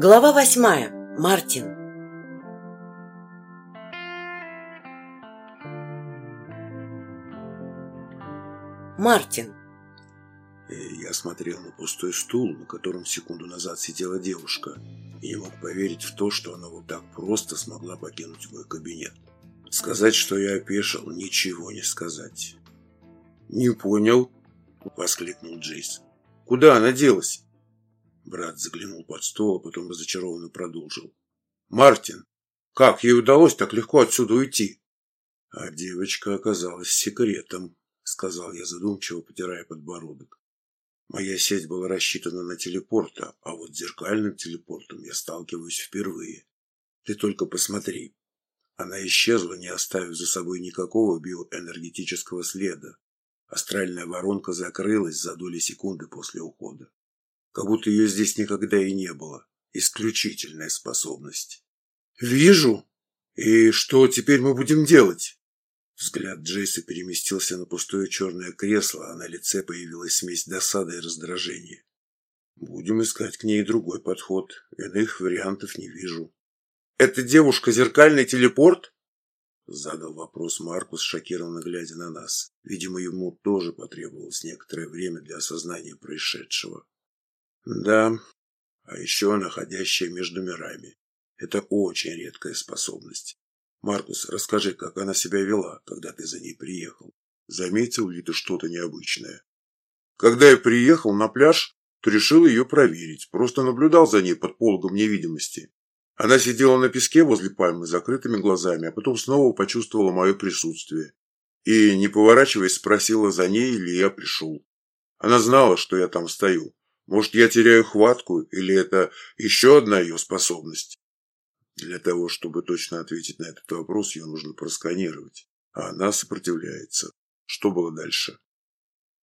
Глава восьмая. Мартин. Мартин. Я смотрел на пустой стул, на котором секунду назад сидела девушка, и не мог поверить в то, что она вот так просто смогла покинуть мой кабинет. Сказать, что я опешил, ничего не сказать. «Не понял», — воскликнул Джейс. «Куда она делась?» Брат заглянул под стол, а потом разочарованно продолжил. «Мартин, как ей удалось так легко отсюда уйти?» «А девочка оказалась секретом», — сказал я задумчиво, потирая подбородок. «Моя сеть была рассчитана на телепорта, а вот с зеркальным телепортом я сталкиваюсь впервые. Ты только посмотри. Она исчезла, не оставив за собой никакого биоэнергетического следа. Астральная воронка закрылась за доли секунды после ухода. Как будто ее здесь никогда и не было. Исключительная способность. «Вижу! И что теперь мы будем делать?» Взгляд Джейса переместился на пустое черное кресло, а на лице появилась смесь досады и раздражения. «Будем искать к ней другой подход. Иных вариантов не вижу». «Эта девушка зеркальный телепорт?» Задал вопрос Маркус, шокированно глядя на нас. Видимо, ему тоже потребовалось некоторое время для осознания происшедшего. Да, а еще находящая между мирами. Это очень редкая способность. Маркус, расскажи, как она себя вела, когда ты за ней приехал. Заметил ли ты что-то необычное? Когда я приехал на пляж, то решил ее проверить. Просто наблюдал за ней под пологом невидимости. Она сидела на песке возле пальмы с закрытыми глазами, а потом снова почувствовала мое присутствие. И, не поворачиваясь, спросила за ней, или я пришел. Она знала, что я там стою. Может, я теряю хватку, или это еще одна ее способность? Для того, чтобы точно ответить на этот вопрос, ее нужно просканировать. А она сопротивляется. Что было дальше?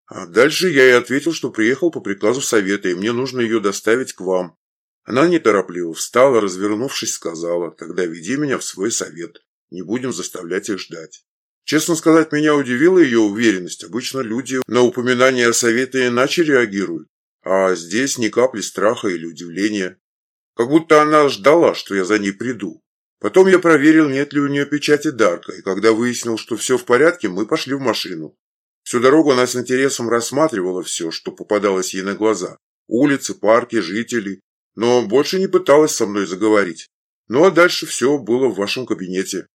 А дальше я ей ответил, что приехал по приказу совета, и мне нужно ее доставить к вам. Она неторопливо встала, развернувшись, сказала, тогда веди меня в свой совет. Не будем заставлять их ждать. Честно сказать, меня удивила ее уверенность. Обычно люди на упоминание о совете иначе реагируют. А здесь ни капли страха или удивления. Как будто она ждала, что я за ней приду. Потом я проверил, нет ли у нее печати Дарка, и когда выяснил, что все в порядке, мы пошли в машину. Всю дорогу она с интересом рассматривала все, что попадалось ей на глаза. Улицы, парки, жители. Но больше не пыталась со мной заговорить. Ну а дальше все было в вашем кабинете.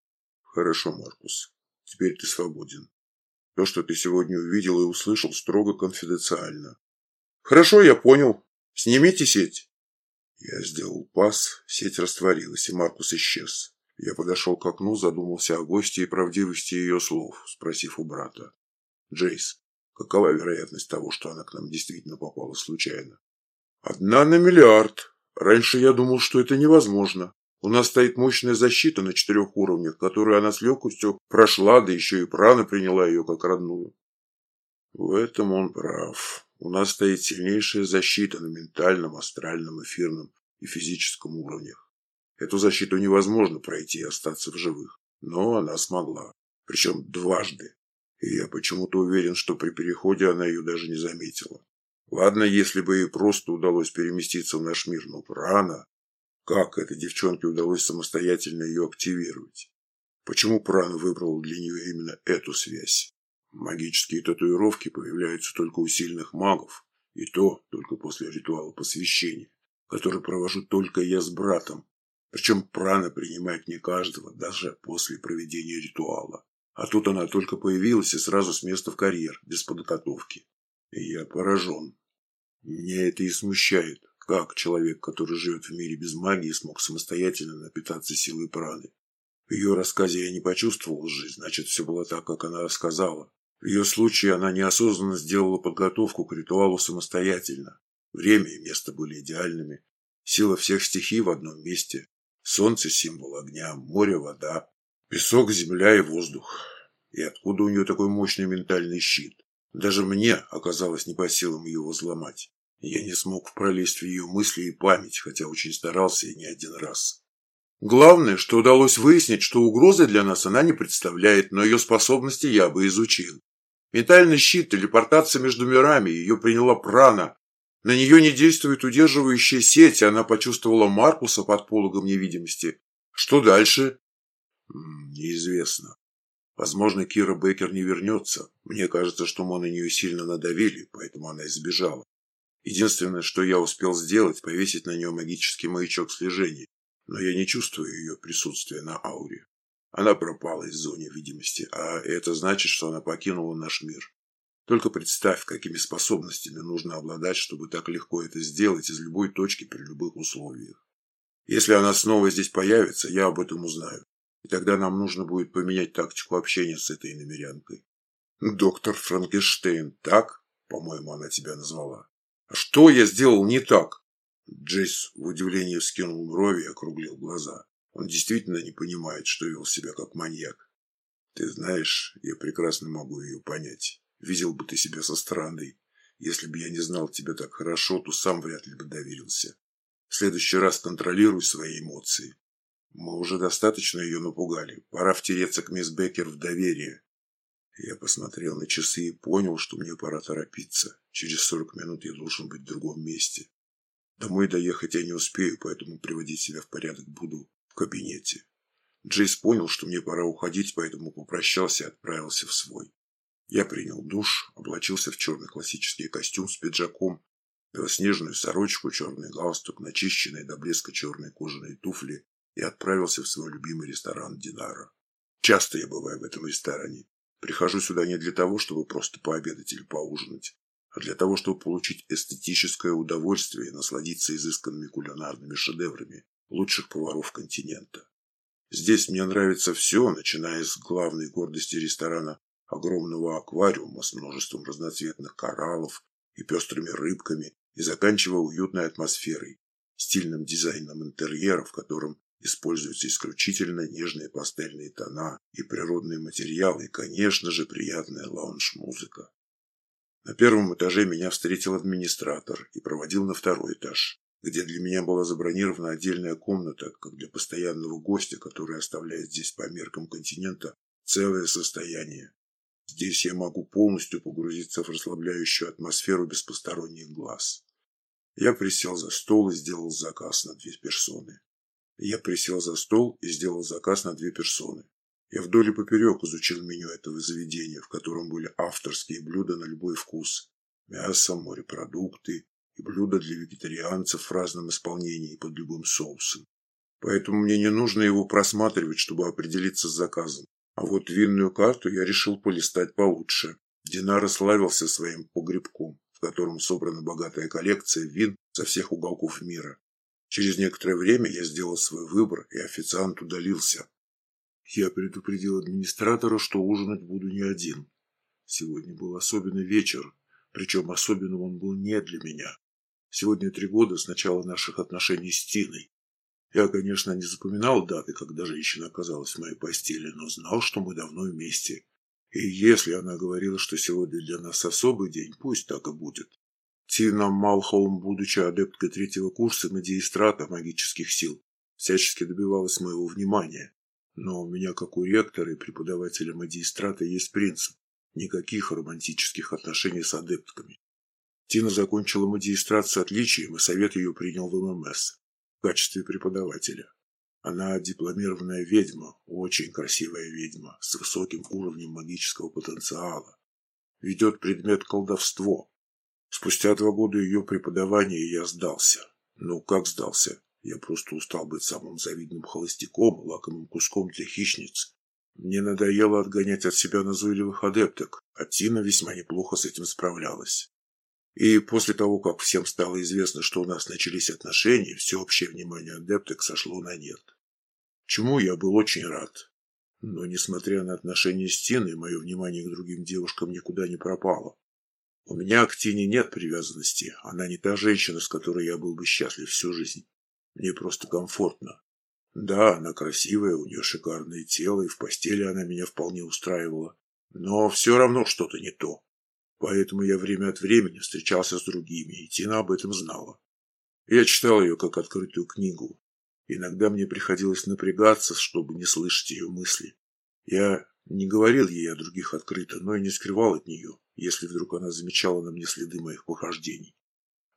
Хорошо, Маркус. Теперь ты свободен. То, что ты сегодня увидел и услышал, строго конфиденциально. Хорошо, я понял. Снимите сеть. Я сделал пас, сеть растворилась, и Маркус исчез. Я подошел к окну, задумался о гости и правдивости ее слов, спросив у брата. Джейс, какова вероятность того, что она к нам действительно попала случайно? Одна на миллиард. Раньше я думал, что это невозможно. У нас стоит мощная защита на четырех уровнях, которую она с легкостью прошла, да еще и прана приняла ее как родную. В этом он прав. У нас стоит сильнейшая защита на ментальном, астральном, эфирном и физическом уровнях. Эту защиту невозможно пройти и остаться в живых. Но она смогла. Причем дважды. И я почему-то уверен, что при переходе она ее даже не заметила. Ладно, если бы ей просто удалось переместиться в наш мир, но рано. Как этой девчонке удалось самостоятельно ее активировать? Почему Пран выбрал для нее именно эту связь? Магические татуировки появляются только у сильных магов, и то только после ритуала посвящения, который провожу только я с братом. Причем прана принимает не каждого, даже после проведения ритуала. А тут она только появилась и сразу с места в карьер, без подготовки. И я поражен. Меня это и смущает. Как человек, который живет в мире без магии, смог самостоятельно напитаться силой праны? В ее рассказе я не почувствовал лжи, значит, все было так, как она рассказала. В ее случае она неосознанно сделала подготовку к ритуалу самостоятельно. Время и место были идеальными. Сила всех стихий в одном месте. Солнце – символ огня, море – вода, песок, земля и воздух. И откуда у нее такой мощный ментальный щит? Даже мне оказалось не по силам его взломать. Я не смог пролезть в ее мысли и память, хотя очень старался и не один раз. Главное, что удалось выяснить, что угрозы для нас она не представляет, но ее способности я бы изучил. Ментальный щит, телепортация между мирами, ее приняла прана. На нее не действует удерживающая сеть, она почувствовала Маркуса под пологом невидимости. Что дальше? Неизвестно. Возможно, Кира Бейкер не вернется. Мне кажется, что мы на нее сильно надавили, поэтому она избежала. Единственное, что я успел сделать, повесить на нее магический маячок слежения. Но я не чувствую ее присутствия на ауре. Она пропала из зоны видимости, а это значит, что она покинула наш мир. Только представь, какими способностями нужно обладать, чтобы так легко это сделать из любой точки при любых условиях. Если она снова здесь появится, я об этом узнаю. И тогда нам нужно будет поменять тактику общения с этой иномерянкой. Доктор Франкенштейн, так, по-моему, она тебя назвала. А что я сделал не так? Джейс в удивлении вскинул брови и округлил глаза. Он действительно не понимает, что вел себя как маньяк. Ты знаешь, я прекрасно могу ее понять. Видел бы ты себя со стороны. Если бы я не знал тебя так хорошо, то сам вряд ли бы доверился. В следующий раз контролируй свои эмоции. Мы уже достаточно ее напугали. Пора втереться к мисс Беккер в доверие. Я посмотрел на часы и понял, что мне пора торопиться. Через сорок минут я должен быть в другом месте. Домой доехать я не успею, поэтому приводить себя в порядок буду в кабинете. Джейс понял, что мне пора уходить, поэтому попрощался и отправился в свой. Я принял душ, облачился в черный классический костюм с пиджаком, белоснежную сорочку, черный галстук, начищенные до блеска черные кожаные туфли и отправился в свой любимый ресторан Динара. Часто я бываю в этом ресторане. Прихожу сюда не для того, чтобы просто пообедать или поужинать, а для того, чтобы получить эстетическое удовольствие и насладиться изысканными кулинарными шедеврами лучших поваров континента. Здесь мне нравится все, начиная с главной гордости ресторана огромного аквариума с множеством разноцветных кораллов и пестрыми рыбками и заканчивая уютной атмосферой, стильным дизайном интерьера, в котором используются исключительно нежные пастельные тона и природные материалы, и, конечно же, приятная лаунж-музыка. На первом этаже меня встретил администратор и проводил на второй этаж, где для меня была забронирована отдельная комната, как для постоянного гостя, который оставляет здесь по меркам континента целое состояние. Здесь я могу полностью погрузиться в расслабляющую атмосферу без посторонних глаз. Я присел за стол и сделал заказ на две персоны. Я присел за стол и сделал заказ на две персоны. Я вдоль и поперек изучил меню этого заведения, в котором были авторские блюда на любой вкус. Мясо, морепродукты и блюда для вегетарианцев в разном исполнении под любым соусом. Поэтому мне не нужно его просматривать, чтобы определиться с заказом. А вот винную карту я решил полистать получше. Динара славился своим погребком, в котором собрана богатая коллекция вин со всех уголков мира. Через некоторое время я сделал свой выбор, и официант удалился. Я предупредил администратора, что ужинать буду не один. Сегодня был особенный вечер, причем особенным он был не для меня. Сегодня три года с начала наших отношений с Тиной. Я, конечно, не запоминал даты, когда женщина оказалась в моей постели, но знал, что мы давно вместе. И если она говорила, что сегодня для нас особый день, пусть так и будет. Тина Малхолм, будучи адепткой третьего курса магистрата магических сил, всячески добивалась моего внимания. Но у меня, как у ректора и преподавателя магистрата, есть принцип – никаких романтических отношений с адептками. Тина закончила магистрат с отличием, и совет ее принял в ММС в качестве преподавателя. Она дипломированная ведьма, очень красивая ведьма, с высоким уровнем магического потенциала. Ведет предмет колдовство, Спустя два года ее преподавания я сдался. Ну, как сдался? Я просто устал быть самым завидным холостяком, лакомым куском для хищниц. Мне надоело отгонять от себя назойливых адепток, а Тина весьма неплохо с этим справлялась. И после того, как всем стало известно, что у нас начались отношения, всеобщее внимание адепток сошло на нет. Чему я был очень рад. Но, несмотря на отношения с Тиной, мое внимание к другим девушкам никуда не пропало. У меня к Тине нет привязанности. Она не та женщина, с которой я был бы счастлив всю жизнь. Мне просто комфортно. Да, она красивая, у нее шикарное тело, и в постели она меня вполне устраивала. Но все равно что-то не то. Поэтому я время от времени встречался с другими, и Тина об этом знала. Я читал ее как открытую книгу. Иногда мне приходилось напрягаться, чтобы не слышать ее мысли. Я не говорил ей о других открыто, но и не скрывал от нее, если вдруг она замечала на мне следы моих похождений.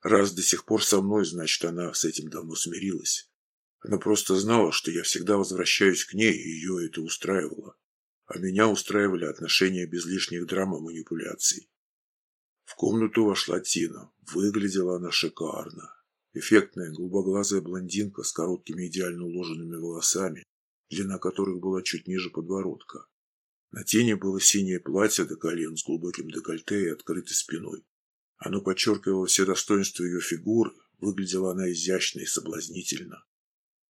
Раз до сих пор со мной, значит, она с этим давно смирилась. Она просто знала, что я всегда возвращаюсь к ней, и ее это устраивало. А меня устраивали отношения без лишних драм и манипуляций. В комнату вошла Тина. Выглядела она шикарно. Эффектная, голубоглазая блондинка с короткими идеально уложенными волосами, длина которых была чуть ниже подбородка. На Тине было синее платье до колен с глубоким декольте и открытой спиной. Оно подчеркивало все достоинства ее фигуры, выглядела она изящно и соблазнительно.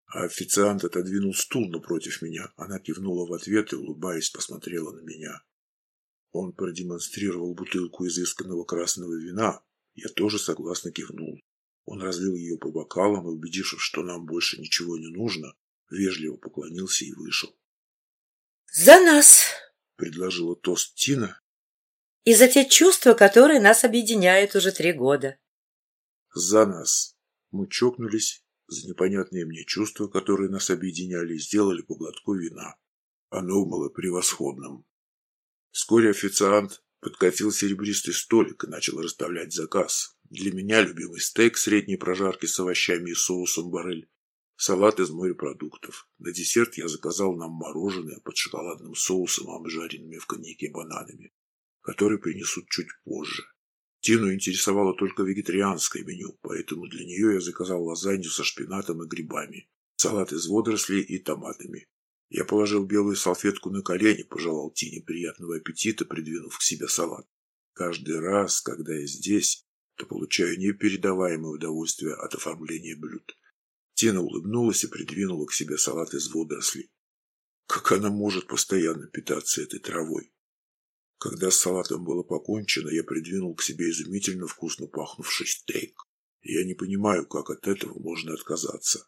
А официант отодвинул стул напротив меня. Она кивнула в ответ и, улыбаясь, посмотрела на меня. Он продемонстрировал бутылку изысканного красного вина. Я тоже согласно кивнул. Он разлил ее по бокалам и, убедившись, что нам больше ничего не нужно, вежливо поклонился и вышел. «За нас!» — предложила тост Тина. «И за те чувства, которые нас объединяют уже три года». «За нас!» Мы чокнулись за непонятные мне чувства, которые нас объединяли, и сделали по глотку вина. Оно было превосходным. Вскоре официант подкатил серебристый столик и начал расставлять заказ. Для меня любимый стейк средней прожарки с овощами и соусом барель, салат из морепродуктов. На десерт я заказал нам мороженое под шоколадным соусом, обжаренными в коньяке бананами, которые принесут чуть позже. Тину интересовало только вегетарианское меню, поэтому для нее я заказал лазанью со шпинатом и грибами, салат из водорослей и томатами. Я положил белую салфетку на колени, пожелал Тине приятного аппетита, придвинув к себе салат. Каждый раз, когда я здесь, то получаю непередаваемое удовольствие от оформления блюд. Тина улыбнулась и придвинула к себе салат из водорослей. Как она может постоянно питаться этой травой? Когда с салатом было покончено, я придвинул к себе изумительно вкусно пахнувший стейк. Я не понимаю, как от этого можно отказаться.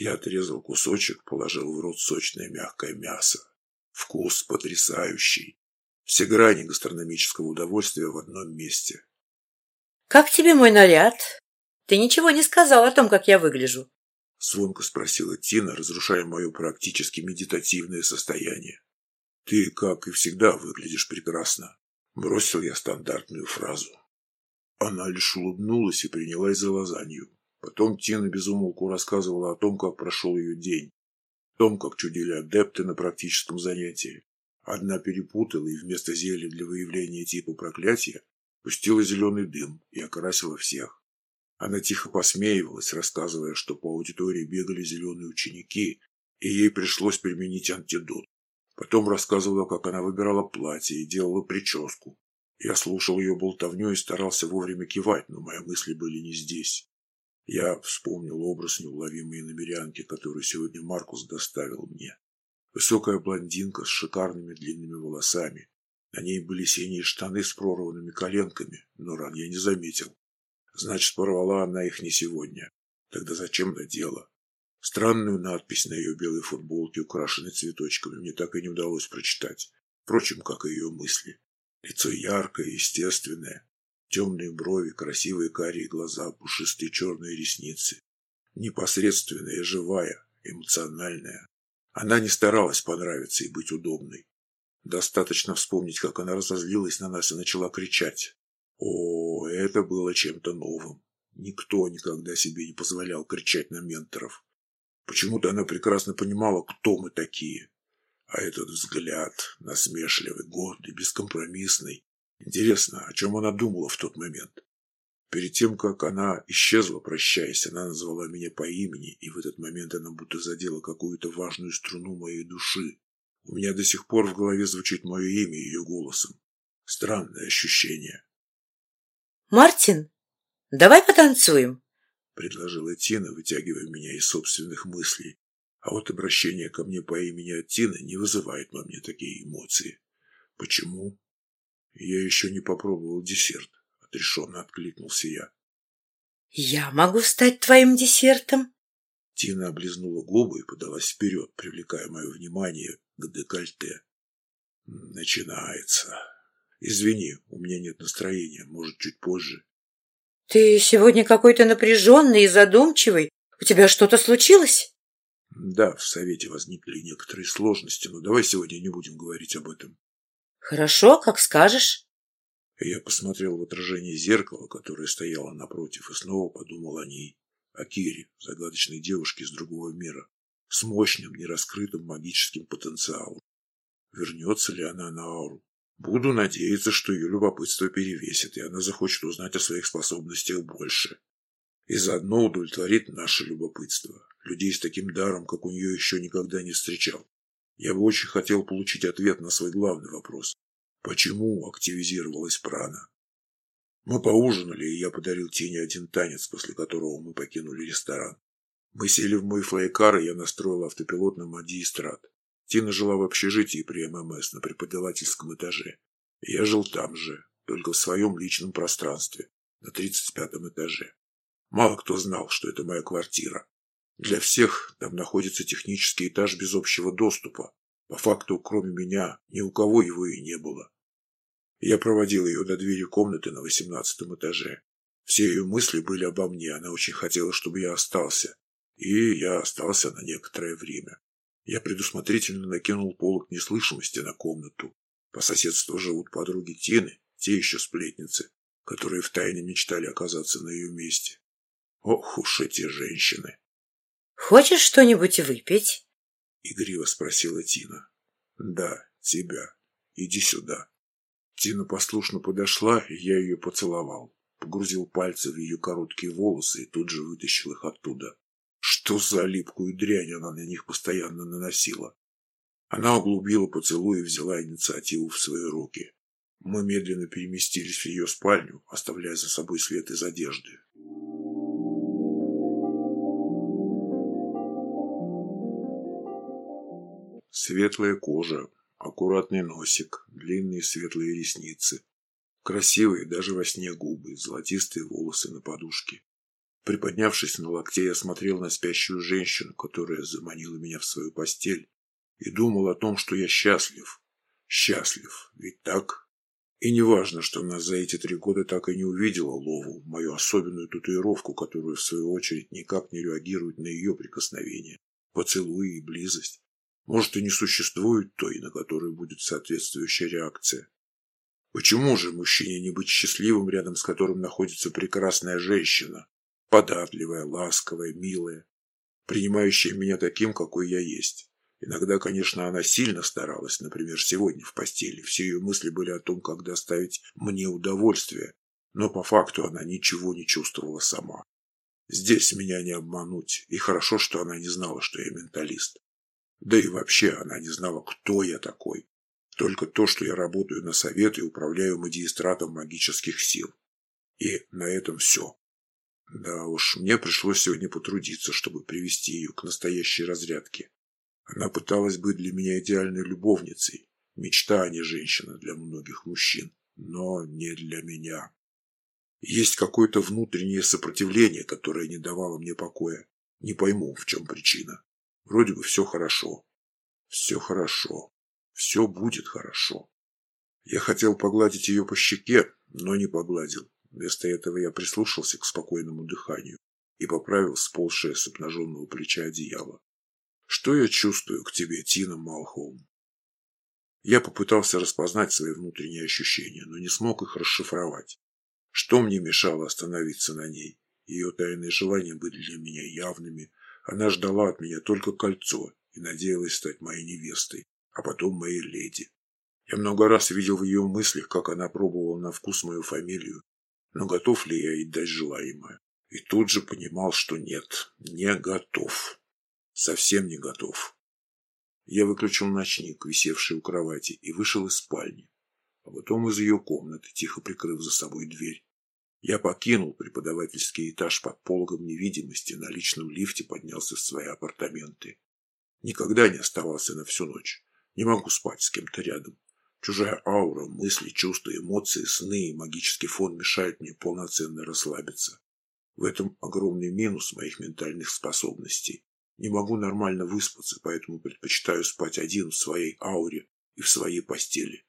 Я отрезал кусочек, положил в рот сочное мягкое мясо. Вкус потрясающий. Все грани гастрономического удовольствия в одном месте. «Как тебе мой наряд? Ты ничего не сказал о том, как я выгляжу». Звонко спросила Тина, разрушая мое практически медитативное состояние. «Ты, как и всегда, выглядишь прекрасно», — бросил я стандартную фразу. Она лишь улыбнулась и принялась за лазанью. Потом Тина безумолку рассказывала о том, как прошел ее день, о том, как чудили адепты на практическом занятии. Одна перепутала и вместо зелья для выявления типа проклятия пустила зеленый дым и окрасила всех. Она тихо посмеивалась, рассказывая, что по аудитории бегали зеленые ученики, и ей пришлось применить антидот. Потом рассказывала, как она выбирала платье и делала прическу. Я слушал ее болтовню и старался вовремя кивать, но мои мысли были не здесь. Я вспомнил образ неуловимой намерянки, которую сегодня Маркус доставил мне. Высокая блондинка с шикарными длинными волосами. На ней были синие штаны с прорванными коленками, но ран я не заметил. Значит, порвала она их не сегодня. Тогда зачем надела? Странную надпись на ее белой футболке, украшенной цветочками, мне так и не удалось прочитать. Впрочем, как и ее мысли. Лицо яркое, естественное, Темные брови, красивые карие глаза, пушистые черные ресницы. Непосредственная, живая, эмоциональная. Она не старалась понравиться и быть удобной. Достаточно вспомнить, как она разозлилась на нас и начала кричать. О, это было чем-то новым. Никто никогда себе не позволял кричать на менторов. Почему-то она прекрасно понимала, кто мы такие. А этот взгляд, насмешливый, гордый, бескомпромиссный, Интересно, о чем она думала в тот момент? Перед тем, как она исчезла, прощаясь, она назвала меня по имени, и в этот момент она будто задела какую-то важную струну моей души. У меня до сих пор в голове звучит мое имя ее голосом. Странное ощущение. «Мартин, давай потанцуем», — предложила Тина, вытягивая меня из собственных мыслей. А вот обращение ко мне по имени от Тины не вызывает во мне такие эмоции. Почему? Я еще не попробовал десерт, отрешенно откликнулся я. Я могу стать твоим десертом? Тина облизнула губы и подалась вперед, привлекая мое внимание к декольте. Начинается. Извини, у меня нет настроения, может, чуть позже. Ты сегодня какой-то напряженный и задумчивый. У тебя что-то случилось? Да, в совете возникли некоторые сложности, но давай сегодня не будем говорить об этом. Хорошо, как скажешь. Я посмотрел в отражение зеркала, которое стояло напротив, и снова подумал о ней, о Кире, загадочной девушке из другого мира, с мощным, нераскрытым магическим потенциалом. Вернется ли она на ауру? Буду надеяться, что ее любопытство перевесит, и она захочет узнать о своих способностях больше. И заодно удовлетворит наше любопытство. Людей с таким даром, как у нее, еще никогда не встречал. Я бы очень хотел получить ответ на свой главный вопрос. Почему активизировалась прана? Мы поужинали, и я подарил Тине один танец, после которого мы покинули ресторан. Мы сели в мой флайкар, и я настроил автопилот на Мади Страт. Тина жила в общежитии при ММС на преподавательском этаже. Я жил там же, только в своем личном пространстве, на 35 этаже. Мало кто знал, что это моя квартира. Для всех там находится технический этаж без общего доступа. По факту, кроме меня, ни у кого его и не было. Я проводил ее до двери комнаты на восемнадцатом этаже. Все ее мысли были обо мне, она очень хотела, чтобы я остался. И я остался на некоторое время. Я предусмотрительно накинул полок неслышимости на комнату. По соседству живут подруги Тины, те еще сплетницы, которые втайне мечтали оказаться на ее месте. Ох уж эти женщины! «Хочешь что-нибудь выпить?» — игриво спросила Тина. «Да, тебя. Иди сюда». Тина послушно подошла, и я ее поцеловал. Погрузил пальцы в ее короткие волосы и тут же вытащил их оттуда. Что за липкую дрянь она на них постоянно наносила? Она углубила поцелуй и взяла инициативу в свои руки. Мы медленно переместились в ее спальню, оставляя за собой след из одежды. Светлая кожа, аккуратный носик, длинные светлые ресницы, красивые даже во сне губы, золотистые волосы на подушке. Приподнявшись на локте, я смотрел на спящую женщину, которая заманила меня в свою постель, и думал о том, что я счастлив. Счастлив, ведь так? И не важно, что она за эти три года так и не увидела Лову, мою особенную татуировку, которая, в свою очередь, никак не реагирует на ее прикосновение, поцелуи и близость. Может, и не существует той, на которой будет соответствующая реакция. Почему же мужчине не быть счастливым, рядом с которым находится прекрасная женщина, податливая, ласковая, милая, принимающая меня таким, какой я есть. Иногда, конечно, она сильно старалась, например, сегодня в постели. Все ее мысли были о том, как доставить мне удовольствие, но по факту она ничего не чувствовала сама. Здесь меня не обмануть, и хорошо, что она не знала, что я менталист. Да и вообще она не знала, кто я такой. Только то, что я работаю на совет и управляю магистратом магических сил. И на этом все. Да уж, мне пришлось сегодня потрудиться, чтобы привести ее к настоящей разрядке. Она пыталась быть для меня идеальной любовницей. Мечта, а не женщина для многих мужчин. Но не для меня. Есть какое-то внутреннее сопротивление, которое не давало мне покоя. Не пойму, в чем причина. Вроде бы все хорошо. Все хорошо. Все будет хорошо. Я хотел погладить ее по щеке, но не погладил. Вместо этого я прислушался к спокойному дыханию и поправил сползшее с обнаженного плеча одеяло. «Что я чувствую к тебе, Тина Малхолм?» Я попытался распознать свои внутренние ощущения, но не смог их расшифровать. Что мне мешало остановиться на ней? Ее тайные желания были для меня явными. Она ждала от меня только кольцо и надеялась стать моей невестой, а потом моей леди. Я много раз видел в ее мыслях, как она пробовала на вкус мою фамилию но готов ли я ей дать желаемое? И тут же понимал, что нет, не готов. Совсем не готов. Я выключил ночник, висевший у кровати, и вышел из спальни, а потом из ее комнаты, тихо прикрыв за собой дверь. Я покинул преподавательский этаж под пологом невидимости, на личном лифте поднялся в свои апартаменты. Никогда не оставался на всю ночь. Не могу спать с кем-то рядом. Чужая аура, мысли, чувства, эмоции, сны и магический фон мешают мне полноценно расслабиться. В этом огромный минус моих ментальных способностей. Не могу нормально выспаться, поэтому предпочитаю спать один в своей ауре и в своей постели.